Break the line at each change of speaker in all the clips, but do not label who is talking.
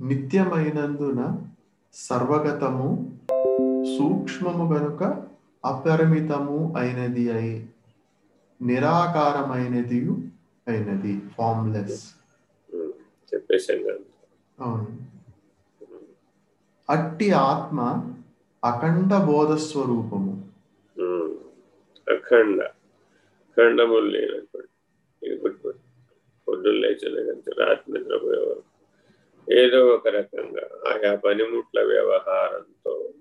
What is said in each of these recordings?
నిత్యమైనందున సర్వగతము సూక్ష్మము గనుక అపరిమితము అయినది అయి నిరాకారమైనది అయినది ఫార్మ్లెస్ అవును. అట్టి ఆత్మ అఖండ బోధ స్వరూపము
అఖండ. ఇది గుర్తుపెట్టు పొద్దున్న లేచిన రాత్రి నిద్రపోయేవారు ఏదో ఒక రకంగా ఆయా పనిముట్ల వ్యవహారంతో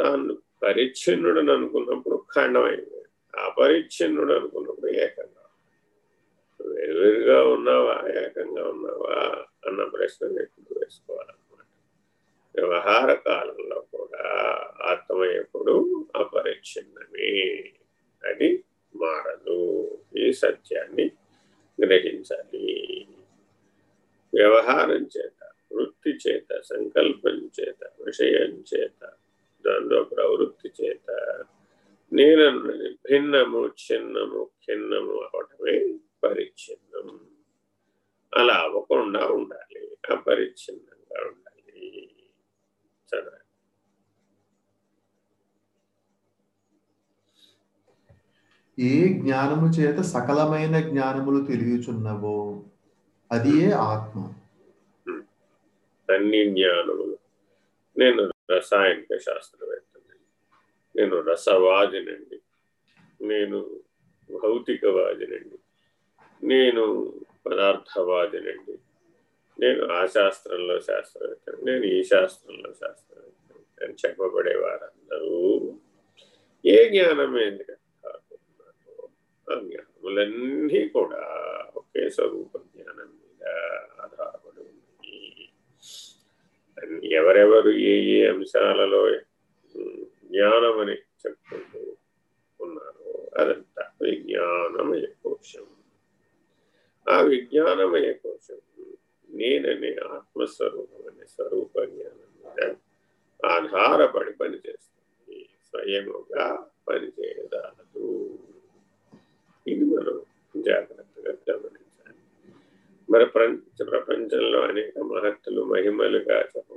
తాను పరిచ్ఛిన్నుడని అనుకున్నప్పుడు ఖండమైంది. అపరిచ్ఛిన్నుడు అనుకున్నప్పుడు ఏకంగా. వేరువేరుగా ఉన్నావా? ఏకంగా ఉన్నావా? అన్న ప్రశ్న ఎప్పుడు వేసుకోవాలన్నమాట. వ్యవహార కాలంలో కూడా ఆత్మ ఎప్పుడు అపరిచ్ఛిన్నమే. అది మారదు. ఈ సత్యాన్ని గ్రహించాలి. వ్యవహారం చేత వృత్తి చేత సంకల్పం చేత విషయం చేత దానిలో ప్రవృత్తి చేత. నేనన్నది భిన్నము చిన్నము ఖిన్నము అవటమే పరిచ్ఛిన్నం. అలా అవ్వకుండా ఉండాలి అపరిచ్ఛిన్నంగా ఉండాలి. చదవండి
ఏ జ్ఞానము చేత సకలమైన జ్ఞానములు తెలియచున్నవో అది ఏ ఆత్మ.
అన్ని జ్ఞానములు నేను రసాయనిక శాస్త్రవేత్తనండి నేను రసవాదినండి. నేను భౌతికవాదినండి. నేను పదార్థవాదినండి. నేను ఆ శాస్త్రంలో శాస్త్రవేత్త నేను ఈ శాస్త్రంలో శాస్త్రవేత్త అని చెప్పబడే వారందరూ ఏ జ్ఞానం ఎందుకు ఆ జ్ఞానములన్నీ కూడా ఒకే స్వరూప జ్ఞానం మీద ఆధారం ఎవరెవరు ఏ ఏ అంశాలలో జ్ఞానం అని చెప్పుకుంటూ ఉన్నారో అదంతా విజ్ఞానమయ కోశం. ఆ విజ్ఞానమయ కోశం నేననే ఆత్మస్వరూపం అనే స్వరూప జ్ఞానం మీద ఆధారపడి పనిచేస్తుంది. స్వయముగా పనిచేయదాలదు ఇది మనం జాగ్రత్తగా గమనించాలి. మరి ప్రపంచంలో అనేక మహత్తులు మహిమలుగా చెప్పబడుతున్న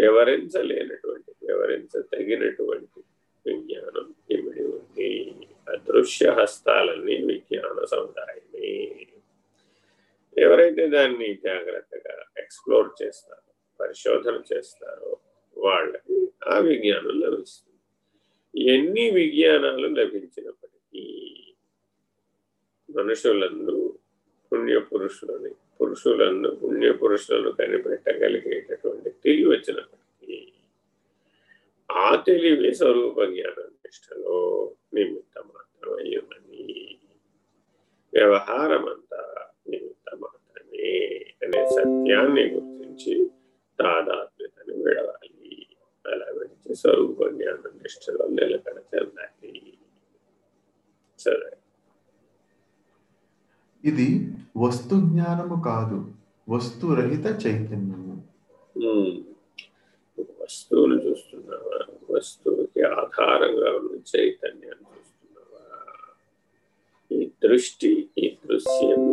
వివరించలేనటువంటి వివరించదగినటువంటి విజ్ఞానం ఇమిడి ఉంది. అదృశ్య హస్తాలన్నీ విజ్ఞాన సముదాయమే. ఎవరైతే దాన్ని జాగ్రత్తగా ఎక్స్ప్లోర్ చేస్తారో పరిశోధన చేస్తారో వాళ్ళకి ఆ విజ్ఞానం లభిస్తుంది. ఎన్ని విజ్ఞానాలు లభించినప్పటికీ మనుషులందు పుణ్య పురుషులని పురుషులందు పుణ్య పురుషులను కనిపెట్టగలిగేటటువంటి తెలివి వచ్చినప్పటికీ ఆ తెలివి స్వరూప జ్ఞాన నిష్టలో నిమిత్త మాత్రమై ఉన్నది. వ్యవహారం అంతా నిమిత్త మాత్రమే అనే సత్యాన్ని గుర్తించి తాదాత్మ్యతని విడవాలి. అలా విడిచి స్వరూప జ్ఞాన నిష్టలో నిలకడ చెందాలి. సరే.
ఇది వస్తు జ్ఞానము కాదు వస్తురహిత
చైతన్యం. వస్తువును చూస్తున్నావా? వస్తువుకి ఆధారంగా ఉన్న చైతన్యాన్ని చూస్తున్నావా? ఈ దృష్టి ఈ దృశ్యము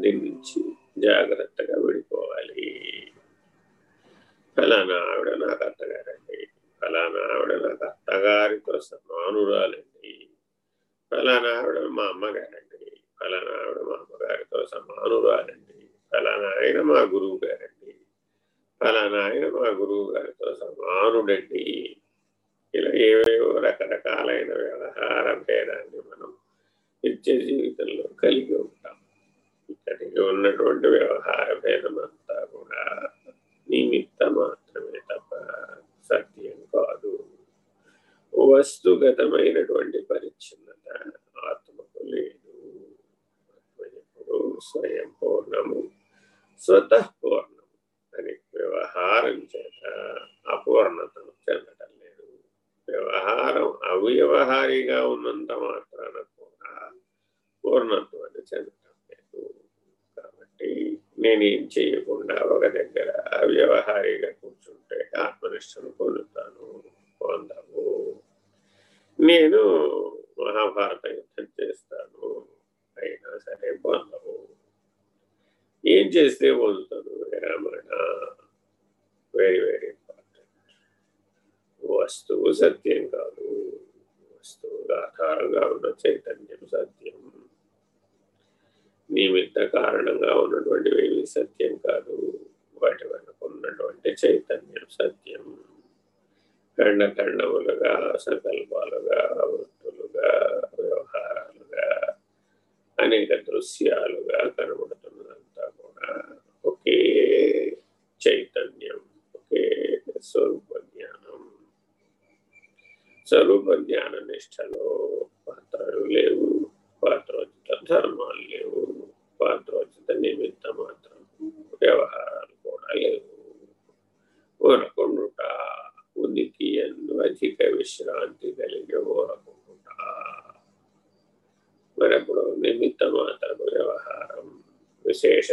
నిర్మించి నుంచి జాగ్రత్తగా విడిపోవాలి. ఫలానా ఆవిడ నాకు అత్తగారండి. ఫలానా ఆవిడ నాకు అత్తగారితో సమానురాలండి ఫలానా ఆవిడ మా అమ్మగారండి. ఫలానా ఆవిడ మా అమ్మగారితో సమానురాలండి ఫలానా ఆయన మా గురువు గారు ఫలానా ఆయన మా గురువు గారితో సమానుడండి. ఇలా ఏవేవో రకరకాలైన వ్యవహార భేదాన్ని మనం నిత్య జీవితంలో కలిగి ఉంటాం. ఇక్కడికి ఉన్నటువంటి వ్యవహార భేదం అంతా కూడా నిమిత్త మాత్రమే తప్ప సత్యం కాదు. వస్తుగతమైనటువంటి పరిచ్ఛిన్నత ఆత్మకు లేదు. ఆత్మ ఎప్పుడు స్వయం పూర్ణము స్వతః వ్యవహారం చేత అపూర్ణతను చెందటం లేదు వ్యవహారం అవ్యవహారిగా ఉన్నంత మాత్రాన కూడా పూర్ణత్వాన్ని చెందటం లేదు. కాబట్టి నేనేం చేయకుండా ఒక దగ్గర అవ్యవహారిగా కూర్చుంటే ఆత్మనిష్టను పొందుతాను పొందవు. నేను మహాభారత యుద్ధం చేస్తాను అయినా సరే పొందవు. ఏం చేస్తే పొందుతాను రామాయణ? వెరీ వెరీ ఇంపార్టెంట్ వస్తువు సత్యం కాదు వస్తువుగా ఆధారంగా ఉన్న చైతన్యం సత్యం నిమిత్త కారణంగా ఉన్నటువంటివి సత్యం కాదు వాటి వెనక ఉన్నటువంటి చైతన్యం సత్యం ఖండ ఖండములుగా సంకల్పాలుగా వృత్తులుగా వ్యవహారాలుగా అనేక దృశ్యాలుగా కనబడుతుంది కుటుంబ జ్ఞాన నిష్టలో పాత్రలు లేవు పాత్రోచిత ధర్మాలు లేవు పాత్రోచిత నిమిత్త మాత్రం వ్యవహారాలు కూడా లేవు. ఊరకుండుట ఉనికి ఎందు అధిక విశ్రాంతి కలిగి ఊరకుండుట. అప్పుడు నిమిత్త మాత్రం వ్యవహారం విశేష